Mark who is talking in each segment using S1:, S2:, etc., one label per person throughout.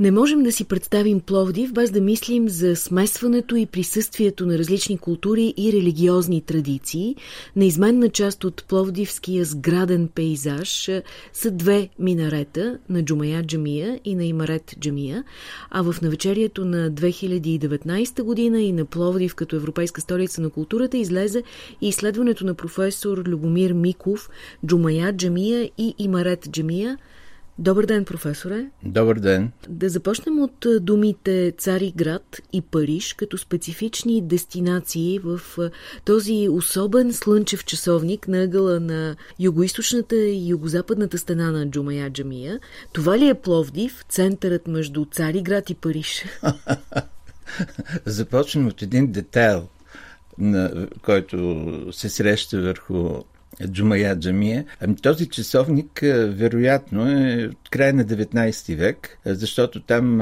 S1: Не можем да си представим Пловдив без да мислим за смесването и присъствието на различни култури и религиозни традиции. Неизменна част от пловдивския сграден пейзаж са две минарета на Джумая Джамия и на Имарет Джамия, а в навечерието на 2019 година и на Пловдив като Европейска столица на културата излезе и изследването на професор Любомир Миков Джумая Джамия и Имарет Джамия – Добър ден, професоре.
S2: Добър ден.
S1: Да започнем от думите Цариград и Париж като специфични дестинации в този особен слънчев часовник на ъгъла на югоисточната и югозападната стена на Джумая Джамия. Това ли е Пловдив, центърът между Цариград и Париж?
S2: Започнем от един детайл, на който се среща върху Джумая Джамия. Ами този часовник вероятно е от края на 19 век, защото там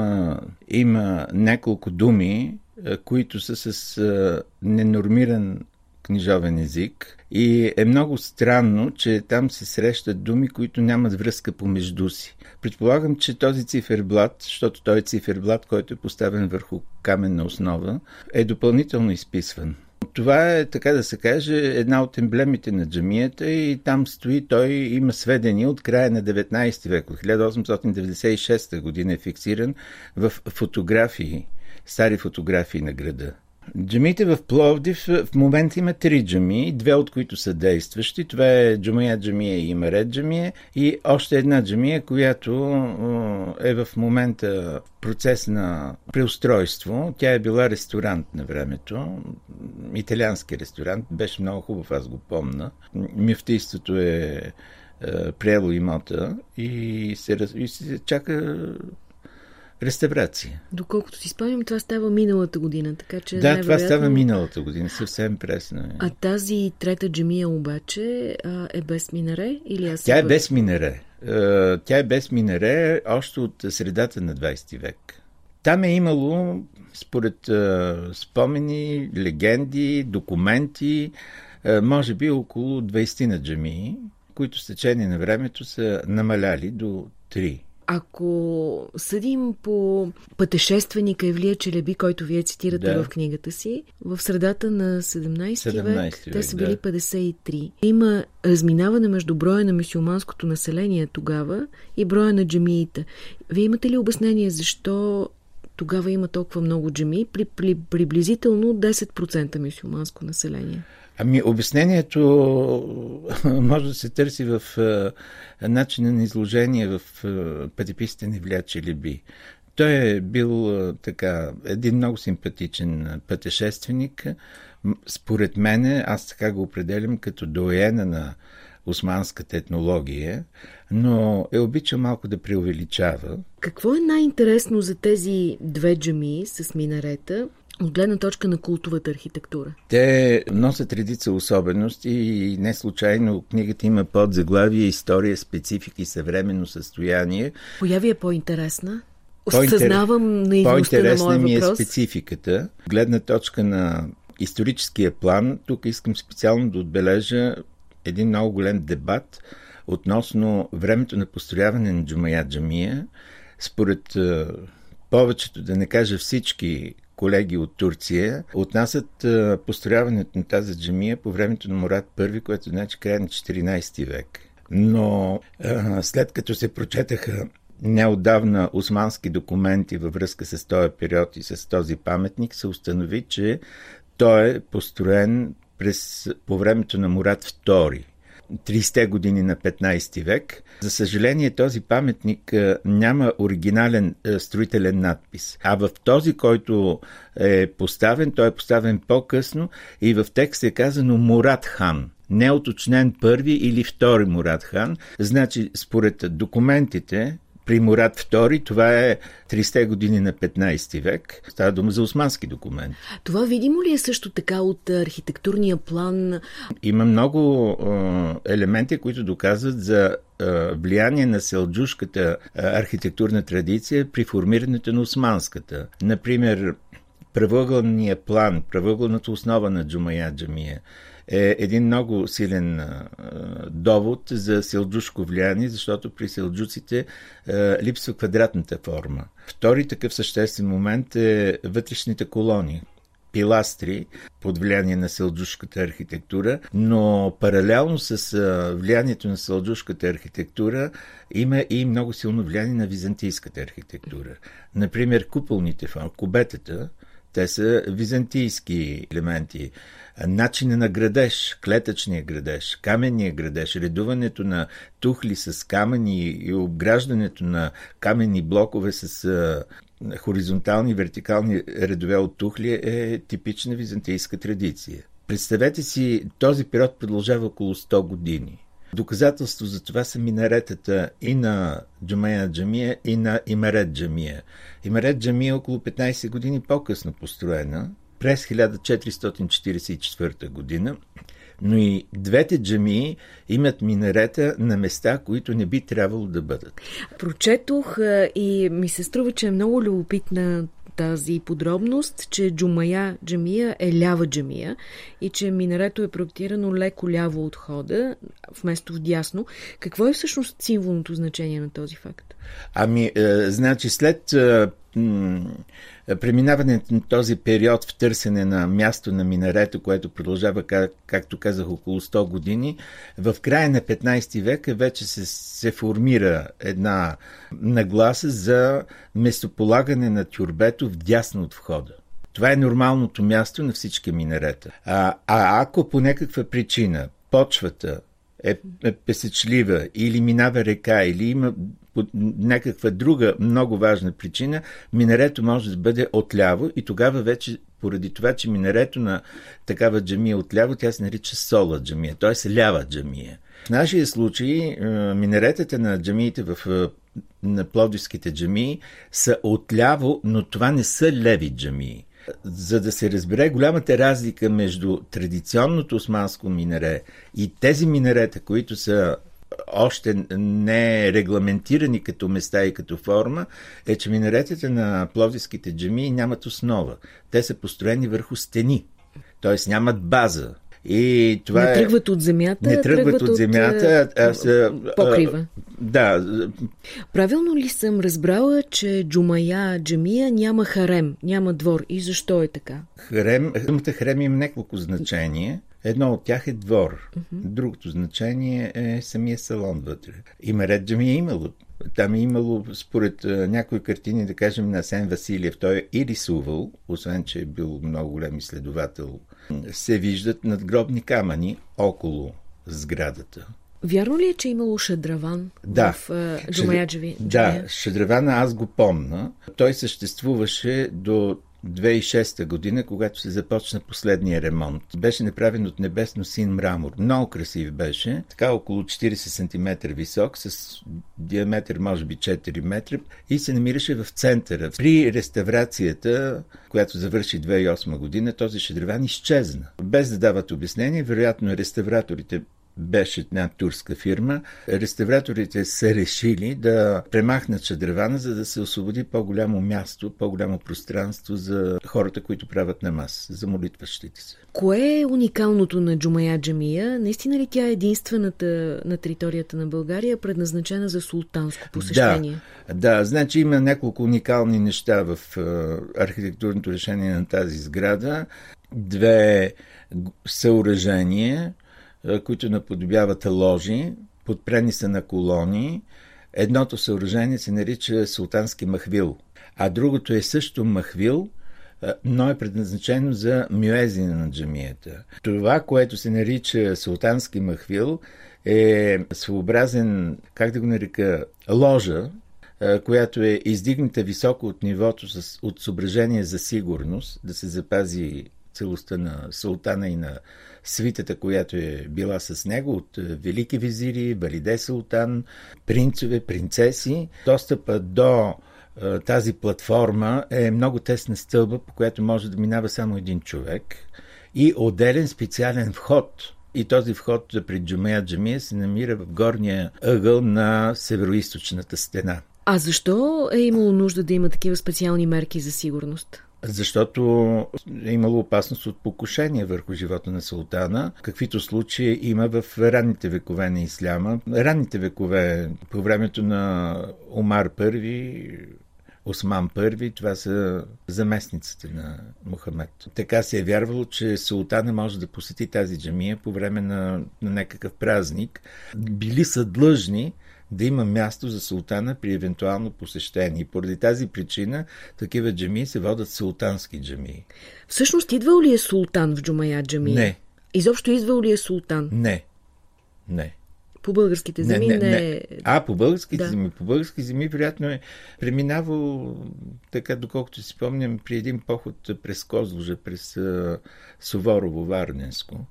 S2: има няколко думи, които са с ненормиран книжовен език и е много странно, че там се срещат думи, които нямат връзка помежду си. Предполагам, че този циферблат, защото той е циферблат, който е поставен върху каменна основа, е допълнително изписван. Това е, така да се каже, една от емблемите на джамията и там стои, той има сведения от края на 19 век, от 1896 година е фиксиран в фотографии, стари фотографии на града. Джамиите в Пловдив в момента има три джами, две от които са действащи. Това е Джумая джамия и Имарет джамия и още една джамия, която е в момента процес на преустройство. Тя е била ресторант на времето, италиански ресторант, беше много хубав, аз го помна. Мифтийството е, е приело имота и се, и се чака реставрация.
S1: Доколкото си спомням, това става миналата година, така че
S2: Да, това става миналата година, съвсем пресно е.
S1: А тази трета джемия обаче е без минаре или аз
S2: Тя е без минаре. Тя е без минаре още от средата на 20 век. Там е имало, според спомени, легенди, документи, може би около 20 на джамии, които с течение на времето са намаляли до 3.
S1: Ако съдим по пътешественика Евлия Челеби, който вие цитирате да. в книгата си, в средата на 17, 17 век, век те са били да. 53. Има разминаване между броя на мусулманското население тогава и броя на джамиите. Вие имате ли обяснение защо тогава има толкова много джами при, при приблизително 10% мусулманско население?
S2: Ами, обяснението може да се търси в начина на изложение в пътеписите на Ивляче Либи. Той е бил така един много симпатичен пътешественик. Според мене, аз така го определям като доена на османската етнология, но е обича малко да преувеличава.
S1: Какво е най-интересно за тези две джами с минарета от гледна точка на култовата архитектура?
S2: Те носят редица особености и не случайно книгата има подзаглавие История, специфика и съвременно състояние.
S1: Коя ви е по-интересна? Осъзнавам на моя
S2: ми
S1: е
S2: спецификата. Гледна точка на историческия план, тук искам специално да отбележа един много голем дебат относно времето на построяване на Джумая Джамия. Според е, повечето, да не кажа всички колеги от Турция отнасят построяването на тази джамия по времето на Мурат I, което значи края на 14 век. Но след като се прочетаха неодавна османски документи във връзка с този период и с този паметник, се установи, че той е построен през, по времето на Мурат II 30-те години на 15 век. За съжаление, този паметник няма оригинален строителен надпис. А в този, който е поставен, той е поставен по-късно и в текст е казано Мурат хан не е уточнен първи или втори Мурат хан. Значи, според документите, при Мурат II, това е 30 години на 15 век. Става дума за османски документ.
S1: Това видимо ли е също така от архитектурния план?
S2: Има много е, елементи, които доказват за влияние на селджушката архитектурна традиция при формирането на османската. Например, правоъгълния план, правоъгълната основа на Джумая Джамия е един много силен довод за селджушко влияние, защото при селджуците липсва квадратната форма. Втори такъв съществен момент е вътрешните колони пиластри под влияние на селджушката архитектура, но паралелно с влиянието на селджушката архитектура има и много силно влияние на византийската архитектура. Например, куполните форми, кубетата, те са византийски елементи. Начина на градеж, клетъчния градеж, каменния градеж, редуването на тухли с камъни и обграждането на каменни блокове с хоризонтални и вертикални редове от тухли е типична византийска традиция. Представете си, този период продължава около 100 години. Доказателство за това са минаретата и на Джумея Джамия, и на Имарет Джамия. Имарет Джамия е около 15 години по-късно построена, през 1444 година, но и двете джамии имат минарета на места, които не би трябвало да бъдат.
S1: Прочетох и ми се струва, че е много любопитна тази подробност, че Джумая джамия е лява джамия и че минарето е проектирано леко ляво от хода, вместо вдясно. Какво е всъщност символното значение на този факт?
S2: Ами, е, значи след е, преминаването на този период в търсене на място на минарето, което продължава, как, както казах, около 100 години, в края на 15 век вече се, се формира една нагласа за местополагане на тюрбето в дясно от входа. Това е нормалното място на всички минарета. А, а ако по някаква причина почвата е, е песечлива или минава река, или има по някаква друга много важна причина, минарето може да бъде отляво и тогава вече поради това, че минарето на такава джамия отляво, тя се нарича сола джамия, т.е. лява джамия. В нашия случай минаретата на джамиите в на плодивските джамии са отляво, но това не са леви джамии. За да се разбере голямата разлика между традиционното османско минаре и тези минарета, които са още не регламентирани като места и като форма, е, че минаретите на пловдивските джамии нямат основа. Те са построени върху стени, т.е. нямат база. И това
S1: не тръгват от земята,
S2: не тръгват, тръгват от земята,
S1: а, а, покрива. А,
S2: да.
S1: Правилно ли съм разбрала, че Джумая Джамия няма харем, няма двор и защо е така?
S2: Харем, харем има няколко значения. Едно от тях е двор. Uh-huh. Другото значение е самия салон вътре. Има ред джами е имало. Там е имало, според някои картини, да кажем, на Сен Василиев, той е и рисувал, освен че е бил много голям изследовател, се виждат надгробни камъни около сградата.
S1: Вярно ли е, че е имало шадраван
S2: да.
S1: в uh, Джумаяджеви?
S2: Да, шадравана аз го помна. Той съществуваше до 2006 година, когато се започна последния ремонт. Беше направен от небесно син мрамор. Много красив беше, така около 40 см висок, с диаметър може би 4 метра и се намираше в центъра. При реставрацията, която завърши 2008 година, този шедраван изчезна. Без да дават обяснение, вероятно реставраторите беше една турска фирма. Реставраторите са решили да премахнат шадревана, за да се освободи по-голямо място, по-голямо пространство за хората, които правят намаз, за молитващите се.
S1: Кое е уникалното на Джумая Джамия? Наистина ли тя е единствената на територията на България, предназначена за султанско посещение?
S2: Да, да значи има няколко уникални неща в архитектурното решение на тази сграда. Две съоръжения – които наподобяват ложи, подпрени са на колони. Едното съоръжение се нарича Султански махвил, а другото е също махвил, но е предназначено за мюезина на джамията. Това, което се нарича Султански махвил, е своеобразен, как да го нарека, ложа, която е издигната високо от нивото с, от съображение за сигурност, да се запази целостта на султана и на свитата, която е била с него, от е, велики визири, Валиде Султан, принцове, принцеси. Достъпа до е, тази платформа е много тесна стълба, по която може да минава само един човек и отделен специален вход – и този вход при Джумея Джамия се намира в горния ъгъл на североисточната стена.
S1: А защо е имало нужда да има такива специални мерки за сигурност?
S2: Защото е имало опасност от покушение върху живота на султана, каквито случаи има в ранните векове на исляма. Ранните векове, по времето на Омар I, Осман I, това са заместниците на Мухамед. Така се е вярвало, че султана може да посети тази джамия по време на, на някакъв празник. Били са длъжни да има място за султана при евентуално посещение. И поради тази причина такива джамии се водят султански джамии.
S1: Всъщност идвал ли е султан в Джумая джамия?
S2: Не.
S1: Изобщо идвал ли е султан?
S2: Не. Не.
S1: По българските земи не, не, не. не.
S2: А, по българските да. земи. По български земи, вероятно е преминавал, така доколкото си спомням, при един поход през Козлужа, през uh, Суворово, Варненско.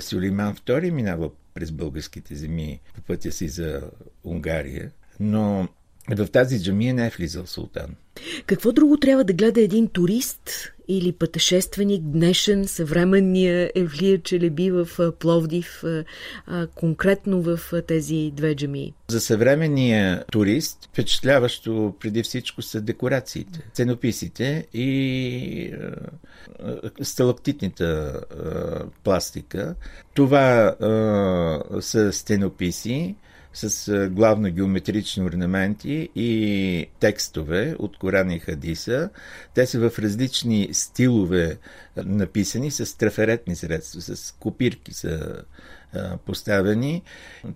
S2: Сулейман II е минава през българските земи по пътя си за Унгария, но в тази джамия не е влизал султан.
S1: Какво друго трябва да гледа един турист или пътешественик, днешен, съвременния Евлия Челеби в Пловдив, конкретно в тези две джамии?
S2: За съвременния турист впечатляващо преди всичко са декорациите, ценописите и сталактитната пластика. Това са стенописи, с главно геометрични орнаменти и текстове от Корана и Хадиса. Те са в различни стилове написани с трафаретни средства, с копирки са поставени.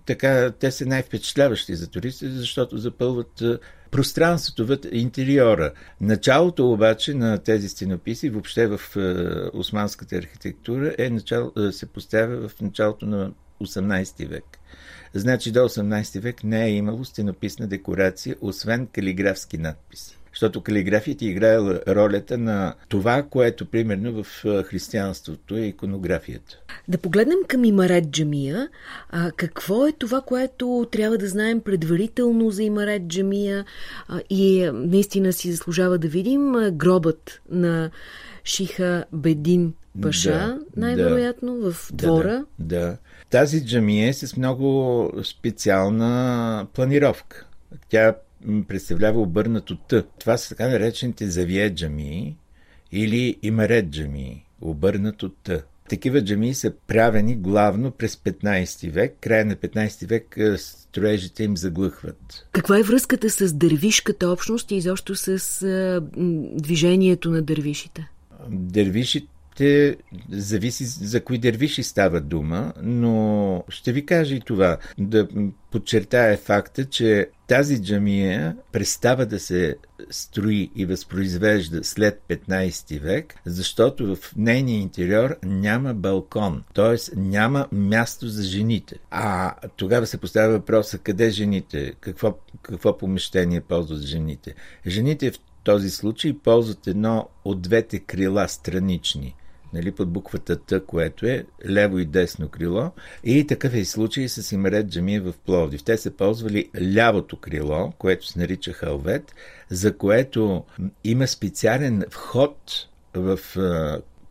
S2: Така, те са най-впечатляващи за туристите, защото запълват пространството, вътре, интериора. Началото обаче на тези стенописи, въобще в османската архитектура, е начало, се поставя в началото на 18 век. Значи до 18 век не е имало стенописна декорация, освен калиграфски надписи. Защото калиграфията играе ролята на това, което примерно в християнството е иконографията.
S1: Да погледнем към Имарет Джамия. А, какво е това, което трябва да знаем предварително за Имарет Джамия а, и наистина си заслужава да видим гробът на Шиха Бедин Паша, да, най-вероятно, да, в двора.
S2: Да, да. Тази джамия е с много специална планировка. Тя представлява обърнато Т. Това са така наречените завие джамии или имарет джамии, обърнато Т. Такива джамии са правени главно през 15 век. Края на 15 век строежите им заглъхват.
S1: Каква е връзката с дървишката общност и изобщо с а, движението на дървишите?
S2: Дървишите ще зависи за кои дървиши става дума, но ще ви кажа и това. Да подчертая факта, че тази джамия престава да се строи и възпроизвежда след 15 век, защото в нейния интериор няма балкон, т.е. няма място за жените. А тогава се поставя въпроса къде жените, какво, какво помещение ползват жените. Жените в този случай ползват едно от двете крила странични – нали, под буквата Т, което е лево и десно крило. И такъв е случай с Имарет Джамия в Пловдив. Те са ползвали лявото крило, което се нарича халвет, за което има специален вход в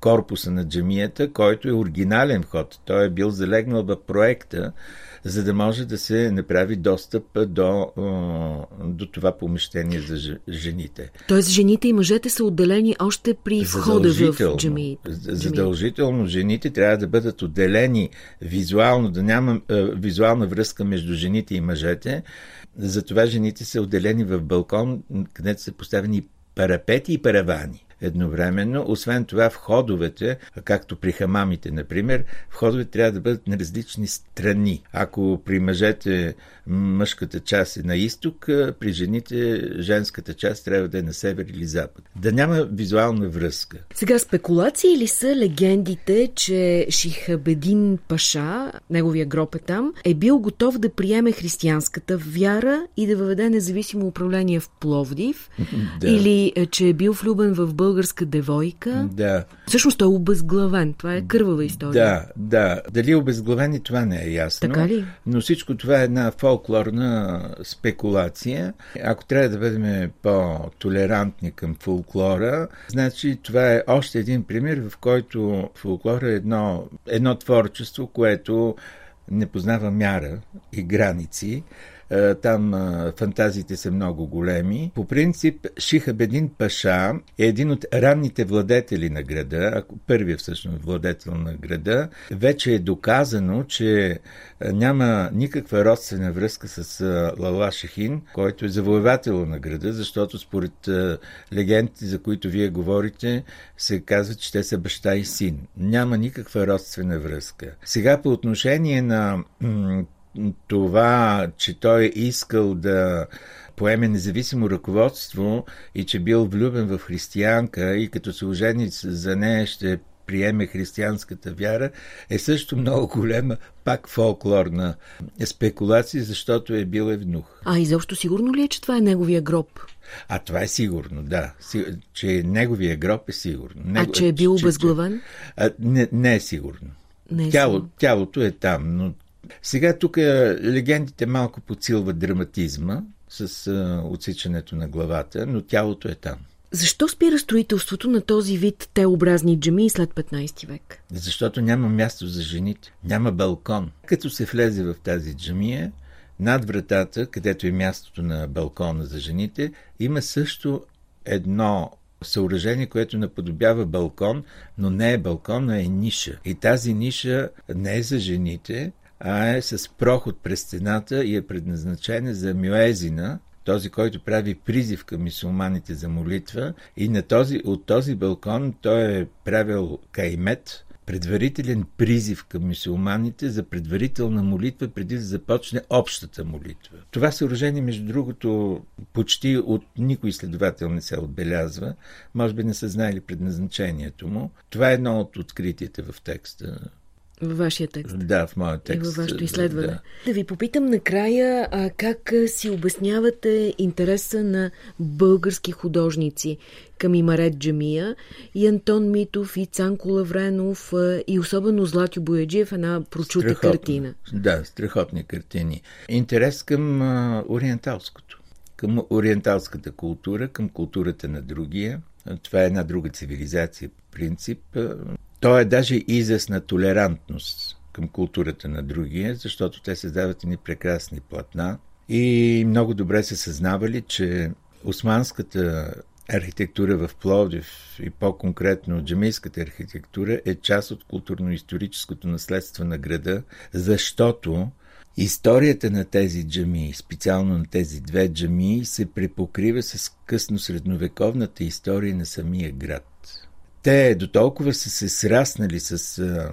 S2: корпуса на джамията, който е оригинален вход. Той е бил залегнал в проекта за да може да се направи достъп до, до това помещение за жените.
S1: Тоест жените и мъжете са отделени още при входа в джами.
S2: Задължително жените трябва да бъдат отделени визуално, да няма визуална връзка между жените и мъжете. Затова жените са отделени в балкон, където са поставени парапети и паравани едновременно. Освен това, входовете, както при хамамите, например, входовете трябва да бъдат на различни страни. Ако при мъжете мъжката част е на изток, при жените женската част трябва да е на север или запад. Да няма визуална връзка.
S1: Сега спекулации ли са легендите, че Шихабедин Паша, неговия гроб е там, е бил готов да приеме християнската вяра и да въведе независимо управление в Пловдив? да. Или е, че е бил влюбен в българска девойка?
S2: Да.
S1: Всъщност той е обезглавен. Това е кървава история.
S2: Да, да. Дали е обезглавен и това не е ясно.
S1: Така ли?
S2: Но всичко това е една фол фолклорна спекулация. Ако трябва да бъдем по-толерантни към фолклора, значи това е още един пример, в който фолклора е едно, едно творчество, което не познава мяра и граници. Там фантазиите са много големи. По принцип, Шихабедин Паша е един от ранните владетели на града, ако първият всъщност владетел на града. Вече е доказано, че няма никаква родствена връзка с Лала Шахин, който е завоевател на града, защото според легендите, за които вие говорите, се казва, че те са баща и син. Няма никаква родствена връзка. Сега по отношение на това, че той е искал да поеме независимо ръководство и че бил влюбен в християнка и като се ожени за нея ще приеме християнската вяра, е също много голема, пак фолклорна спекулация, защото е бил евнух.
S1: А изобщо сигурно ли е, че това е неговия гроб?
S2: А това е сигурно, да. Че неговия гроб е сигурно. Него...
S1: А че е бил обезглавен?
S2: Не, не е сигурно. Не е Тяло, сигурно. Тялото е там, но сега тук легендите малко подсилват драматизма с а, отсичането на главата, но тялото е там.
S1: Защо спира строителството на този вид теобразни джами след 15 век?
S2: Защото няма място за жените. Няма балкон. Като се влезе в тази джамия, над вратата, където е мястото на балкона за жените, има също едно съоръжение, което наподобява балкон, но не е балкон, а е ниша. И тази ниша не е за жените, а е с проход през стената и е предназначена за мюезина, този, който прави призив към мисулманите за молитва. И на този, от този балкон той е правил каймет, предварителен призив към мусулманите за предварителна молитва преди да започне общата молитва. Това съоръжение, между другото, почти от никой следовател не се отбелязва. Може би не са знаели предназначението му. Това е едно от откритията в текста
S1: във вашия текст.
S2: Да, в моя текст.
S1: И във вашето изследване. Да, да ви попитам накрая а, как си обяснявате интереса на български художници към Имарет Джамия и Антон Митов и Цанко Лавренов и особено Златю Бояджиев една прочута Страхотно. картина.
S2: Да, страхотни картини. Интерес към а, ориенталското към ориенталската култура, към културата на другия. Това е една друга цивилизация, принцип. То е даже израз на толерантност към културата на другия, защото те създават едни прекрасни платна. И много добре се съзнавали, че османската архитектура в Пловдив и по-конкретно джамийската архитектура е част от културно-историческото наследство на града, защото историята на тези джамии, специално на тези две джамии, се препокрива с късно средновековната история на самия град те до толкова са се сраснали с а,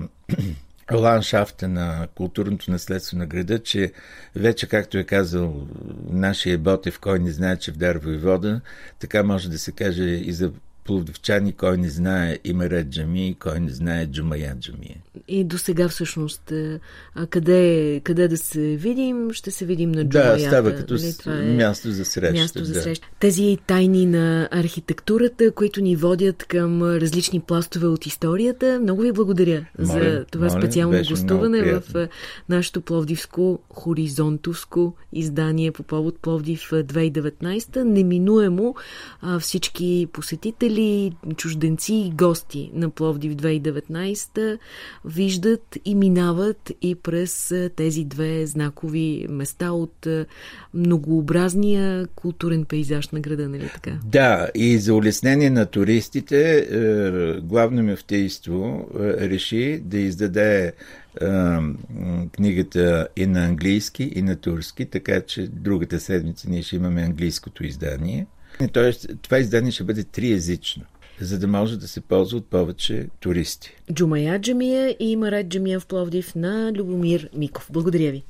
S2: ландшафта на културното наследство на града, че вече, както е казал нашия Ботев, кой не знае, че в Дар вода, така може да се каже и за пловдивчани, кой не знае Имарет джами, кой не знае Джумая джамия.
S1: И до сега всъщност, е, а къде, къде да се видим, ще се видим на Джумаята.
S2: Да, става като нали? Това е място за среща.
S1: Място за
S2: да.
S1: среща. Тези тайни на архитектурата, които ни водят към различни пластове от историята. Много ви благодаря моля, за това моля, специално гостуване в е, нашето пловдивско хоризонтовско издание по повод Пловдив 2019. Неминуемо всички посетители посетители, чужденци и гости на Пловдив 2019 виждат и минават и през тези две знакови места от многообразния културен пейзаж на града, нали така?
S2: Да, и за улеснение на туристите е, главно мефтейство е, реши да издаде книгата и на английски, и на турски, така че другата седмица ние ще имаме английското издание. Тоест, това издание ще бъде триязично, за да може да се ползва от повече туристи.
S1: Джумая Джамия и Марат Джамия в Пловдив на Любомир Миков. Благодаря ви.